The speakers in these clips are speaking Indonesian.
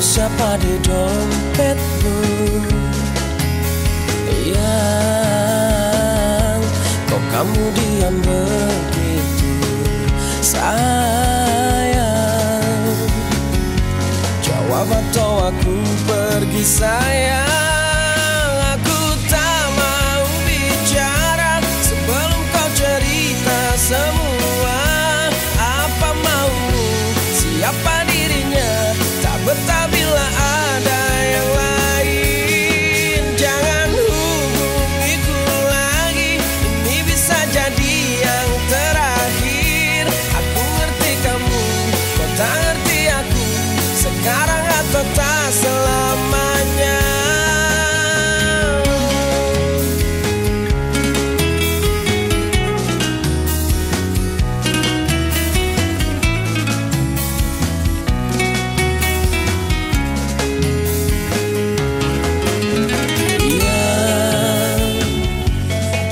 Siapa di dompetmu? Yang kok kamu diam begitu Sayang. Jawab atau aku pergi sayang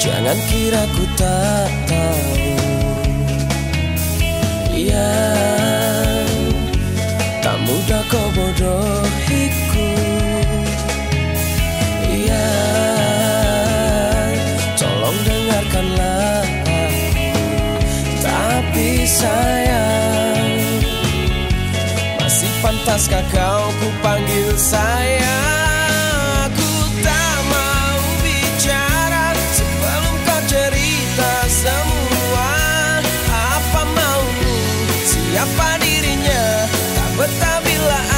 Jangan kira ku tak tahu. Ya Tak mudah kau bodohiku. Ya Tolong dengarkanlah. Aku Tapi sayang Masih pantaskah kau ku panggil sayang Siapa dirinya? Tak betah bila